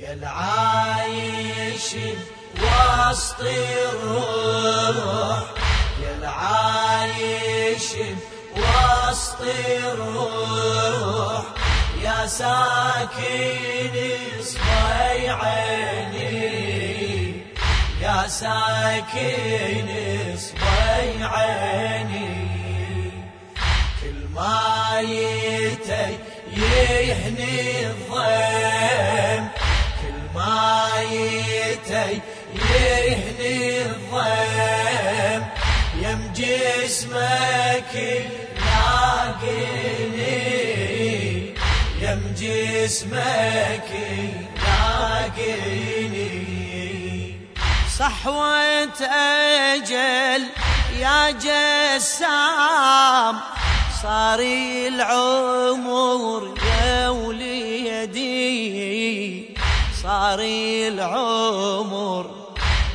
يا العايش وسط الروح. يا العايش وسط الروح. يا ساكن اصبعي عيني. يا ساكن اصبعي عيني. كل ما يتي يهني الضيم كل ما يتي يهني الضيم يم جسمك لاقيني يم جسمك لاقيني صحوة أجل يا جسام صار العمر يا وليدي صار العمر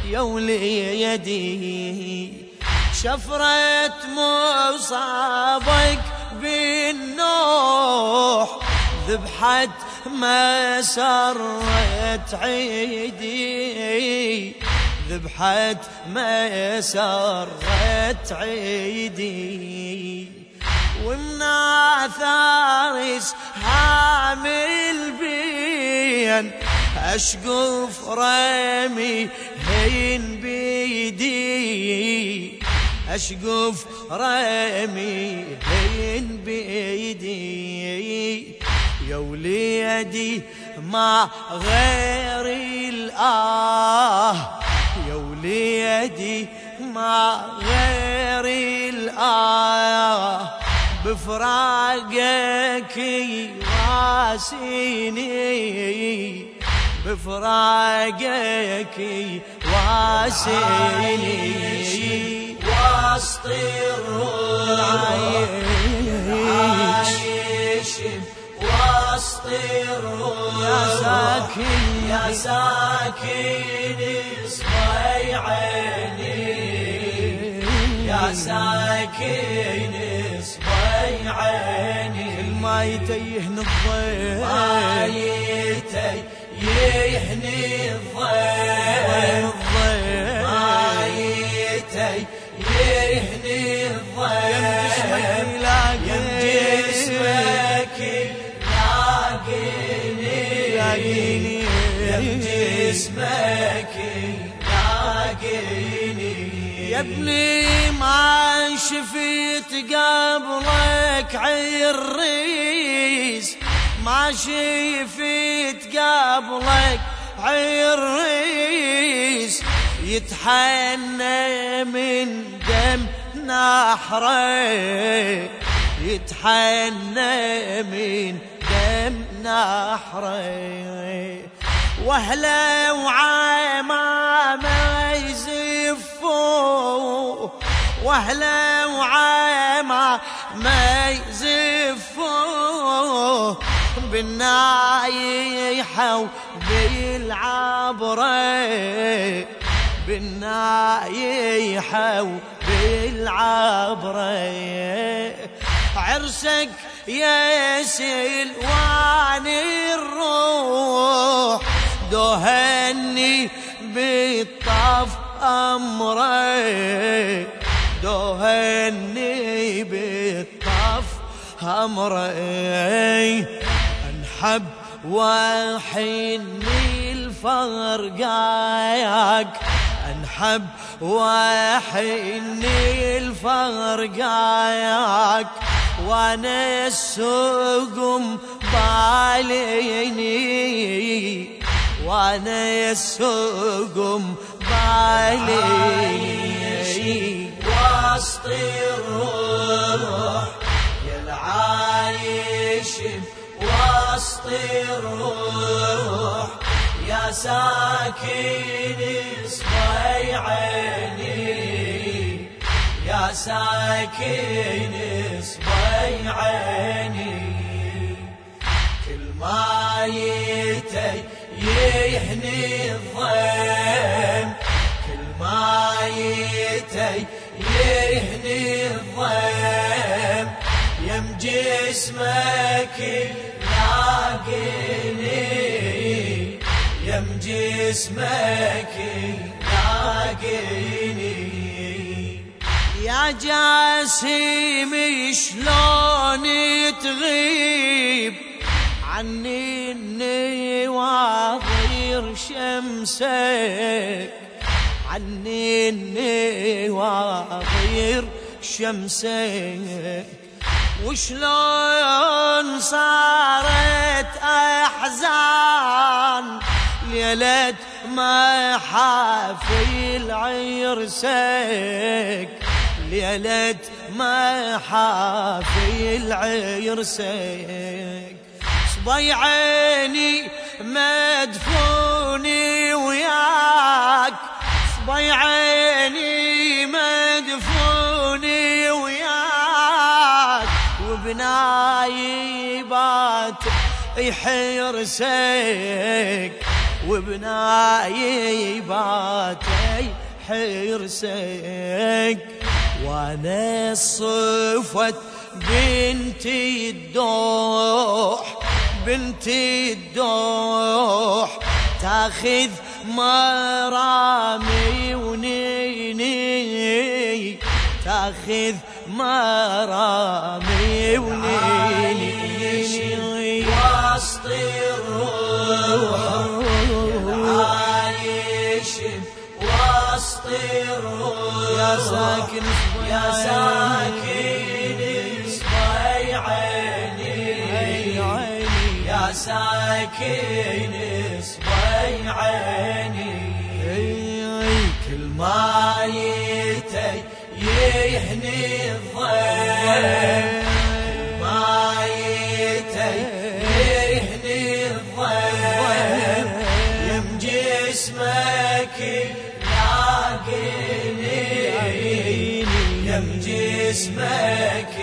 يا وليدي شفرة مصابك بالنوح ذبحت ما سرت عيدي. ذبحت ما سرت عيدي. ومن آثار حامل بين أشقف رمي هين بيدي. أشقف رمي هين بيدي. يا وليدي ما غير الآه. يا وليدي ما غير الآه. بفراقك واسيني بفراقك واسيني وسط الروح عايش وسط الروح يا ساكن يا ساكن اصبعي عيني يا ساكن اصبعي عيني. ما يتيهن الضيف ما يتي يهني الضيف الضيف ما يتي يهني الضيف يم جسمك لاقيني لاقيني. يم جسمك لاقيني يا ابني ما شفيت قبلك عريس ما شفيت قبلك عريس يتحنى من دم نحره يتحنى من دم نحره واهله وعمامه يزفوا واهله وعمامه يزفوا. بالنايحة وبالعبرة بالنايحة وبالعبرة عرسك يا سلوان الروح دهني بالطف أمري. دهني بالطف أمري. انحب وحني الفرقاياك أنحب وحني الفرقاياك وأنا السقم باليني وأنا السقم باليني وسط الروح يا العايش وسط الروح يا ساكن اصبعي عيني. يا ساكن اصبعي عيني. كل ما يتي يهني الضيم. كل ما يتي يهني الضيم. يم جسمك لاقيني يم جسمك لاقيني يا جاسم شلون تغيب؟ عني النواظر شمسك. عني النواظر شمسك. وشلون صارت أحزان؟ ليلة ما حافل عرسك ليلة ما حافل عرسك صبيعيني مدفوني وياك. صبيعيني مدفوني وبنايبات يحرسك وبنايبات حرسك وأنا صفت بنتي الدوح بنتي الدوح تاخذ مرامي ونيني تاخذ مرامي ونيني وسط الروح. عايش وسط الروح. يا ساكن يا ساكن اصبعي عيني يا ساكن اصبعي عيني كل ما يتي يهني الضيف ما يتي يهني الضيف يم جسمك لاقيني يم جسمك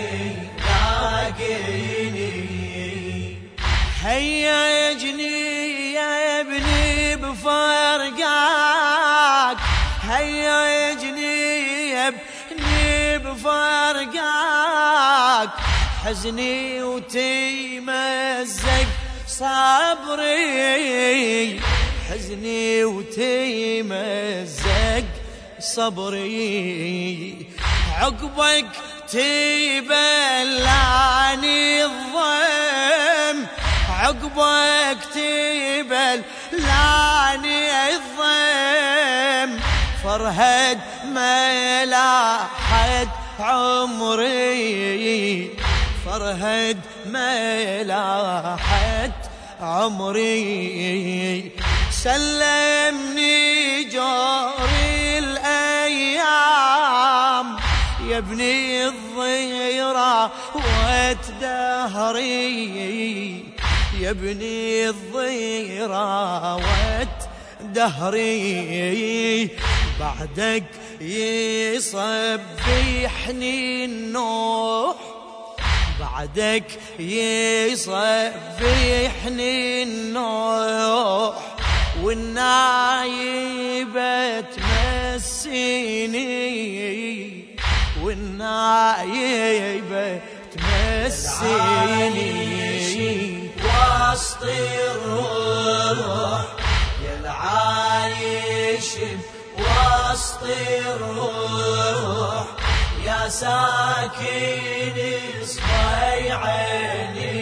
حزني وتمزق صبري. حزني وتمزق صبري. عقبك تبلعني الضم. عقبك تبلعني الضم. فرهد ملاحد عمري. فرهد ملاحد عمري. سلمني جوري الأيام يا ابني الضيرة وتدهري يا ابني الضيرة وتدهري بعدك يصبحني النوح بعدك يصبحني النوح والنايبة تمسيني. والنايبة تمسيني. وسط الروح يا العايش وسط الروح. يا ساكن اصبعي عيني.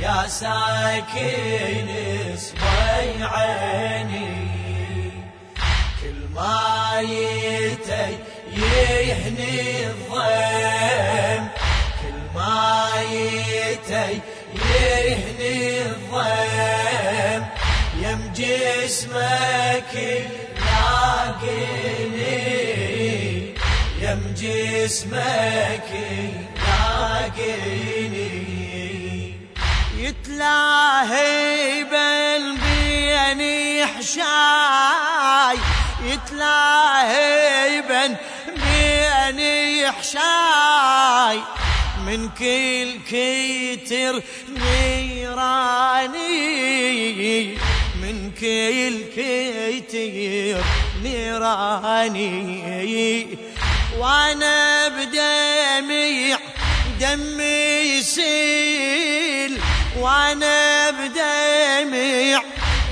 يا ساكن اصبعي عيني. كل ما يتي يهني الضيم. كل ما يتي يهني الضيم. يم جسمك لاقيني جسمك لاقيني يتلاهي بالبين حشاي يتلاهي بين بين حشاي من كل كتر نيراني. من كل كتر نيراني. وأنا بدمي دمي يسيل. وأنا بدمع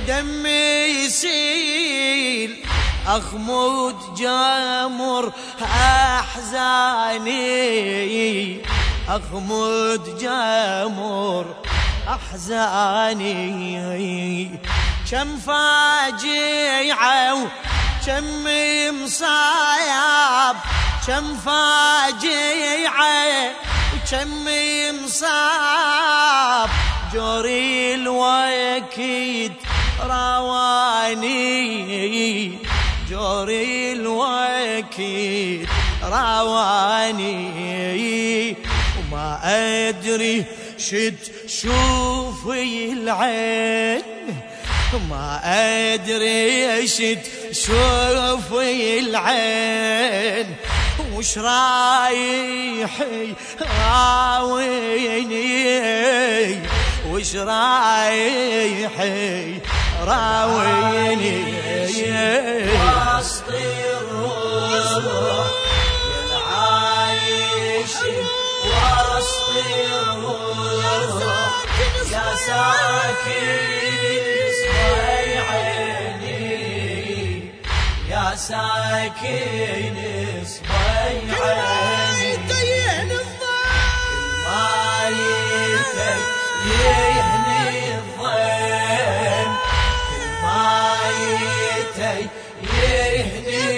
دمي يسيل. أخمود جامر أحزاني. أخمود جامر أحزاني. كم فاجعة كم مصايب. كم فاجعة وكم مصاب جوري الوكيد رواني. جوري الوكيد رواني. وما أدري شد شوفي العين. ما أدري شد شوفي العين. وش رايحي راويني؟ وش رايحي راويني؟ وسط الروح للعايش وسط الروح يا ساكن اصبعي عيني يا ساكن اصبعي يهني الظن. مايتي يهني